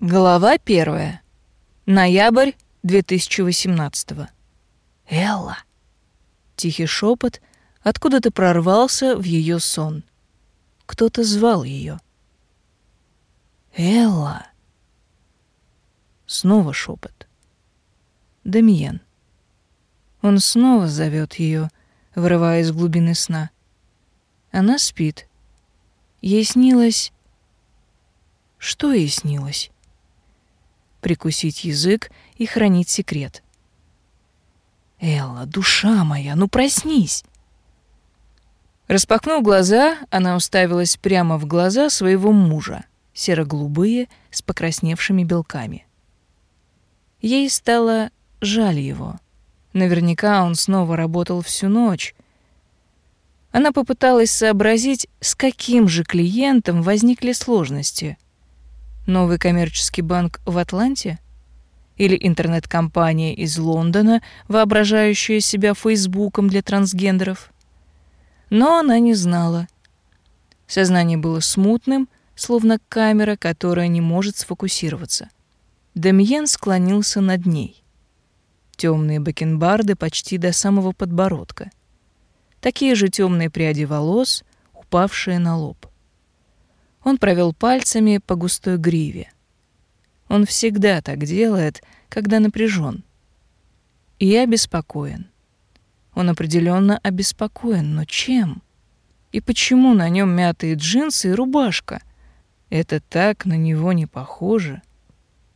Глава первая. Ноябрь 2018. Элла. Тихий шепот откуда-то прорвался в ее сон. Кто-то звал ее. Элла. Снова шепот. Дамиен. Он снова зовет ее, вырывая из глубины сна. Она спит. Ей снилось... Что ей снилось? Прикусить язык и хранить секрет. «Элла, душа моя, ну проснись!» Распахнув глаза, она уставилась прямо в глаза своего мужа, серо-голубые, с покрасневшими белками. Ей стало жаль его. Наверняка он снова работал всю ночь. Она попыталась сообразить, с каким же клиентом возникли сложности — Новый коммерческий банк в Атланте? Или интернет-компания из Лондона, воображающая себя Фейсбуком для трансгендеров? Но она не знала. Сознание было смутным, словно камера, которая не может сфокусироваться. Демьен склонился над ней. Темные бакенбарды почти до самого подбородка. Такие же темные пряди волос, упавшие на лоб. Он провел пальцами по густой гриве. Он всегда так делает, когда напряжен. И я обеспокоен. Он определенно обеспокоен, но чем? И почему на нем мятые джинсы и рубашка? Это так на него не похоже.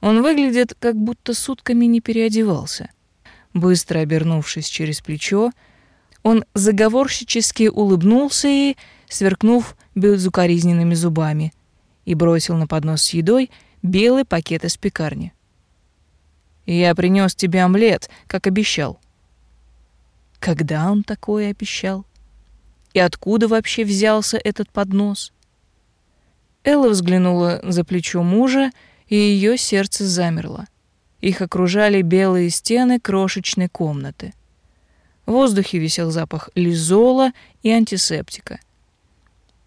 Он выглядит, как будто сутками не переодевался. Быстро обернувшись через плечо, он заговорщически улыбнулся и, сверкнув безукоризненными зубами, и бросил на поднос с едой белый пакет из пекарни. «Я принес тебе омлет, как обещал». Когда он такое обещал? И откуда вообще взялся этот поднос? Элла взглянула за плечо мужа, и ее сердце замерло. Их окружали белые стены крошечной комнаты. В воздухе висел запах лизола и антисептика.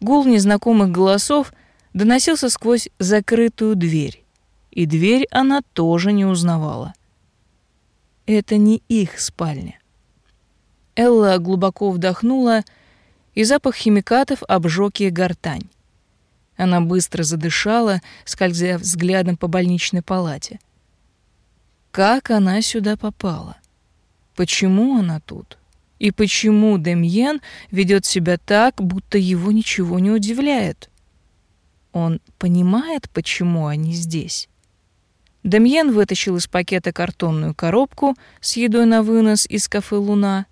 Гул незнакомых голосов доносился сквозь закрытую дверь, и дверь она тоже не узнавала. Это не их спальня. Элла глубоко вдохнула, и запах химикатов обжег ей гортань. Она быстро задышала, скользя взглядом по больничной палате. Как она сюда попала? Почему она тут? И почему Демьен ведет себя так, будто его ничего не удивляет? Он понимает, почему они здесь. Демьен вытащил из пакета картонную коробку с едой на вынос из кафе «Луна».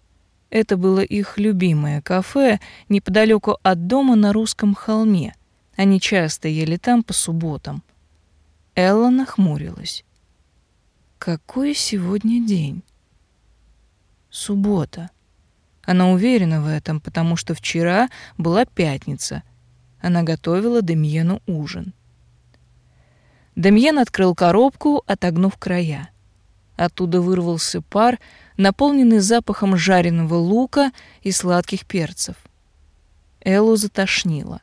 Это было их любимое кафе неподалеку от дома на русском холме. Они часто ели там по субботам. Элла нахмурилась. Какой сегодня день? Суббота. Она уверена в этом, потому что вчера была пятница. Она готовила Демьену ужин. Демьен открыл коробку, отогнув края. Оттуда вырвался пар, наполненный запахом жареного лука и сладких перцев. Эллу затошнило.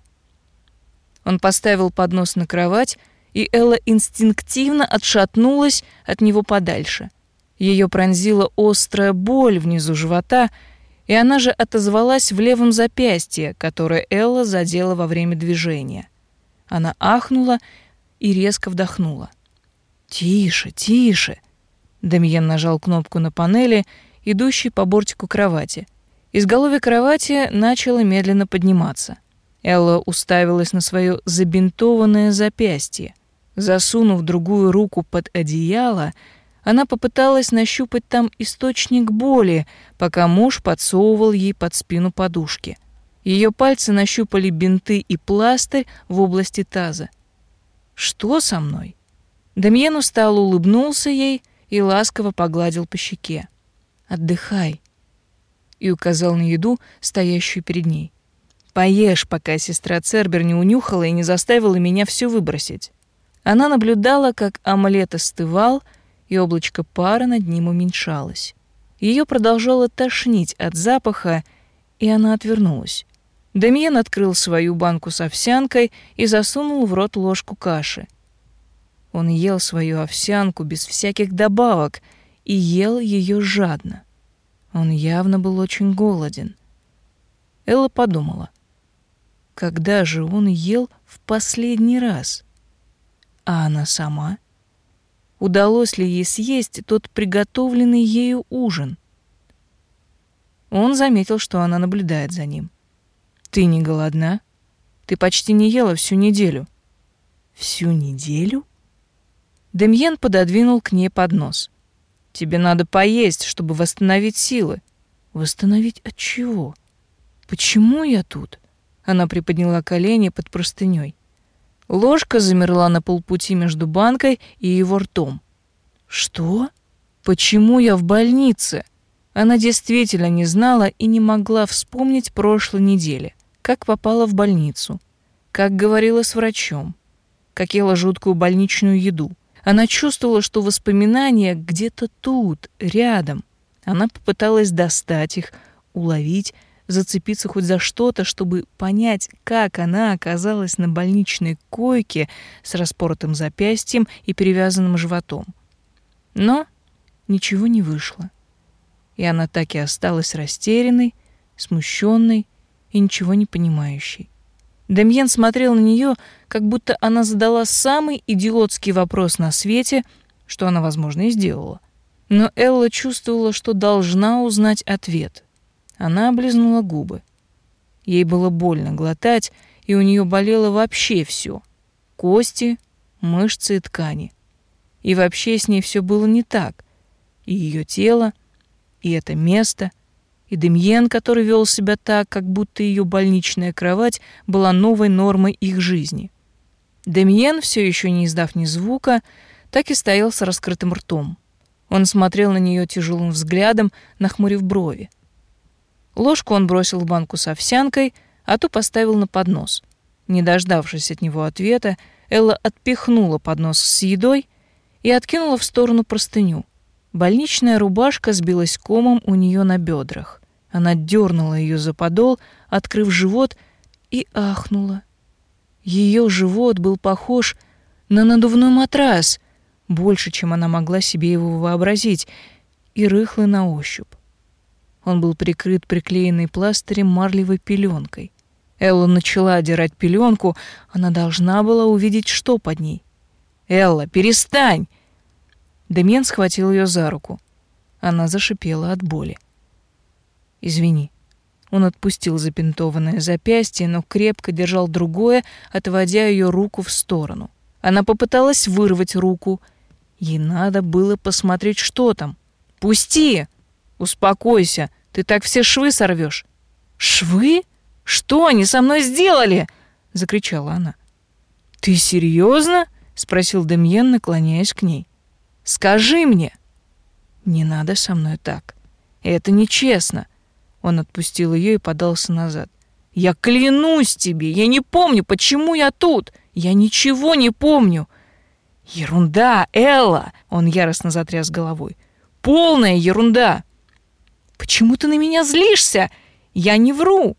Он поставил поднос на кровать, и Элла инстинктивно отшатнулась от него подальше — ее пронзила острая боль внизу живота, и она же отозвалась в левом запястье, которое Элла задела во время движения. Она ахнула и резко вдохнула. «Тише, тише!» Демьен нажал кнопку на панели, идущей по бортику кровати. Изголовье кровати начало медленно подниматься. Элла уставилась на свое забинтованное запястье. Засунув другую руку под одеяло, она попыталась нащупать там источник боли, пока муж подсовывал ей под спину подушки. Ее пальцы нащупали бинты и пластырь в области таза. «Что со мной?» Дамьен устало улыбнулся ей и ласково погладил по щеке. «Отдыхай», и указал на еду, стоящую перед ней. «Поешь, пока сестра Цербер не унюхала и не заставила меня все выбросить». Она наблюдала, как омлет остывал, и облачко пара над ним уменьшалось. Ее продолжало тошнить от запаха, и она отвернулась. Демьен открыл свою банку с овсянкой и засунул в рот ложку каши. Он ел свою овсянку без всяких добавок и ел ее жадно. Он явно был очень голоден. Элла подумала, когда же он ел в последний раз? А она сама? Удалось ли ей съесть тот приготовленный ею ужин? Он заметил, что она наблюдает за ним. «Ты не голодна? Ты почти не ела всю неделю». «Всю неделю?» Демьен пододвинул к ней поднос. «Тебе надо поесть, чтобы восстановить силы». «Восстановить от чего? Почему я тут?» Она приподняла колени под простыней. Ложка замерла на полпути между банкой и его ртом. «Что? Почему я в больнице?» Она действительно не знала и не могла вспомнить прошлой недели, как попала в больницу, как говорила с врачом, как ела жуткую больничную еду. Она чувствовала, что воспоминания где-то тут, рядом. Она попыталась достать их, уловить, зацепиться хоть за что-то, чтобы понять, как она оказалась на больничной койке с распоротым запястьем и перевязанным животом. Но ничего не вышло и она так и осталась растерянной, смущенной и ничего не понимающей. Демьен смотрел на нее, как будто она задала самый идиотский вопрос на свете, что она, возможно, и сделала. Но Элла чувствовала, что должна узнать ответ. Она облизнула губы. Ей было больно глотать, и у нее болело вообще все: кости, мышцы и ткани. И вообще с ней все было не так. И ее тело, и это место, и Демьен, который вел себя так, как будто ее больничная кровать была новой нормой их жизни. Демьен, все еще не издав ни звука, так и стоял с раскрытым ртом. Он смотрел на нее тяжелым взглядом, нахмурив брови. Ложку он бросил в банку с овсянкой, а ту поставил на поднос. Не дождавшись от него ответа, Элла отпихнула поднос с едой и откинула в сторону простыню. Больничная рубашка сбилась комом у нее на бедрах. Она дернула ее за подол, открыв живот, и ахнула. Ее живот был похож на надувной матрас, больше, чем она могла себе его вообразить, и рыхлый на ощупь. Он был прикрыт приклеенной пластырем марлевой пеленкой. Элла начала одирать пеленку, она должна была увидеть, что под ней. «Элла, перестань!» Демьян схватил ее за руку. Она зашипела от боли. «Извини». Он отпустил запинтованное запястье, но крепко держал другое, отводя ее руку в сторону. Она попыталась вырвать руку. Ей надо было посмотреть, что там. «Пусти! Успокойся, ты так все швы сорвешь». «Швы? Что они со мной сделали?» — закричала она. «Ты серьезно?» — спросил Демьен, наклоняясь к ней. Скажи мне!» «Не надо со мной так. Это нечестно!» Он отпустил ее и подался назад. «Я клянусь тебе, я не помню, почему я тут! Я ничего не помню!» «Ерунда, Элла!» — он яростно затряс головой. «Полная ерунда!» «Почему ты на меня злишься? Я не вру!»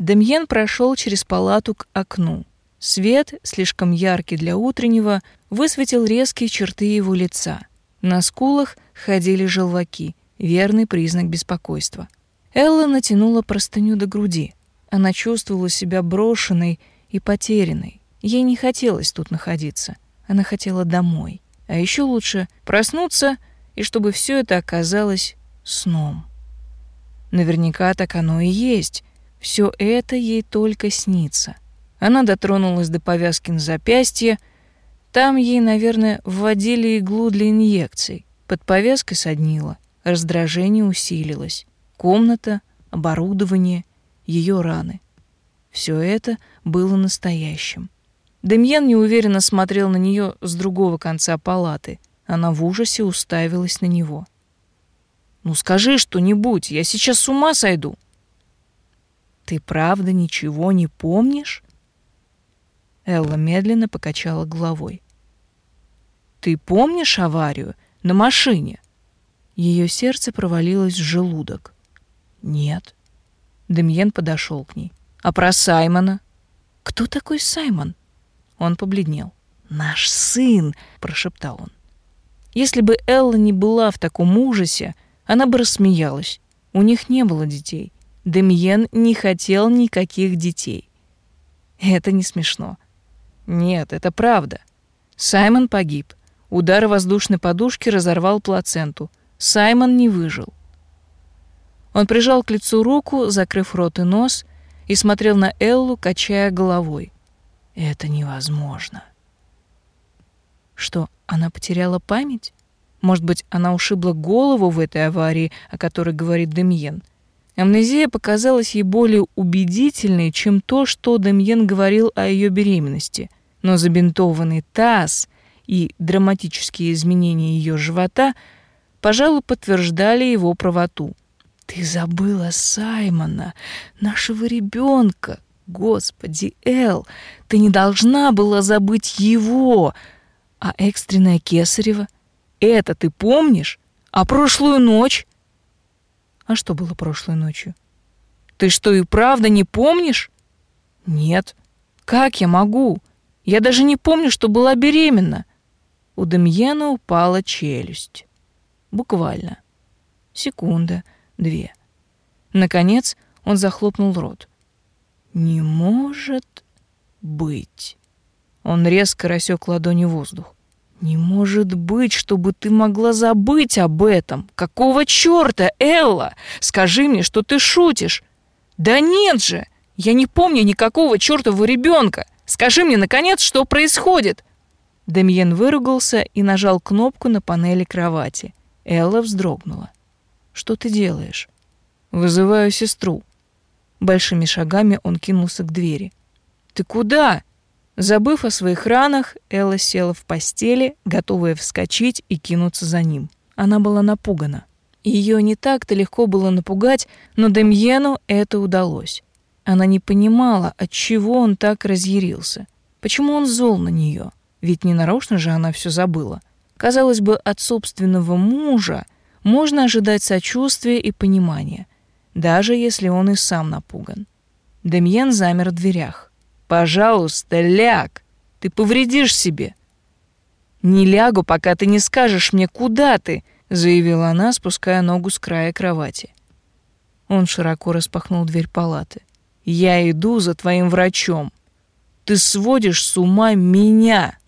Демьен прошел через палату к окну. Свет, слишком яркий для утреннего, высветил резкие черты его лица. На скулах ходили желваки, верный признак беспокойства. Элла натянула простыню до груди. Она чувствовала себя брошенной и потерянной. Ей не хотелось тут находиться. Она хотела домой. А еще лучше проснуться, и чтобы все это оказалось сном. Наверняка так оно и есть. Все это ей только снится. Она дотронулась до повязки на запястье. Там ей, наверное, вводили иглу для инъекций. Под повязкой соднило. Раздражение усилилось. Комната, оборудование, ее раны. Все это было настоящим. Демьян неуверенно смотрел на нее с другого конца палаты. Она в ужасе уставилась на него. «Ну скажи что-нибудь, я сейчас с ума сойду». «Ты правда ничего не помнишь?» Элла медленно покачала головой. Ты помнишь аварию на машине? Ее сердце провалилось в желудок. Нет. Демьен подошел к ней. А про Саймона? Кто такой Саймон? Он побледнел. «Наш сын!» — прошептал он. Если бы Элла не была в таком ужасе, она бы рассмеялась. У них не было детей. Демьен не хотел никаких детей. Это не смешно. Нет, это правда. Саймон погиб. Удар воздушной подушки разорвал плаценту. Саймон не выжил. Он прижал к лицу руку, закрыв рот и нос, и смотрел на Эллу, качая головой. Это невозможно. Что, она потеряла память? Может быть, она ушибла голову в этой аварии, о которой говорит Демьен? Амнезия показалась ей более убедительной, чем то, что Демьен говорил о ее беременности. Но забинтованный таз и драматические изменения ее живота, пожалуй, подтверждали его правоту. «Ты забыла Саймона, нашего ребенка. Господи, Эл, ты не должна была забыть его. А экстренная Кесарева? Это ты помнишь? А прошлую ночь? А что было прошлой ночью? Ты что, и правда не помнишь? Нет. Как я могу? Я даже не помню, что была беременна. У Демьена упала челюсть. Буквально. Секунда, две. Наконец он захлопнул рот. «Не может быть!» Он резко рассек ладонью воздух. «Не может быть, чтобы ты могла забыть об этом! Какого чёрта, Элла? Скажи мне, что ты шутишь!» «Да нет же! Я не помню никакого чёртова ребёнка! Скажи мне, наконец, что происходит!» Демьен выругался и нажал кнопку на панели кровати. Элла вздрогнула. «Что ты делаешь?» «Вызываю сестру». Большими шагами он кинулся к двери. «Ты куда?» Забыв о своих ранах, Элла села в постели, готовая вскочить и кинуться за ним. Она была напугана. Ее не так-то легко было напугать, но Демьену это удалось. Она не понимала, от чего он так разъярился. Почему он зол на нее? Ведь не нарочно же она все забыла. Казалось бы, от собственного мужа можно ожидать сочувствия и понимания, даже если он и сам напуган. Демьен замер в дверях. Пожалуйста, ляг. Ты повредишь себе. Не лягу, пока ты не скажешь мне, куда ты, заявила она, спуская ногу с края кровати. Он широко распахнул дверь палаты. Я иду за твоим врачом. Ты сводишь с ума меня.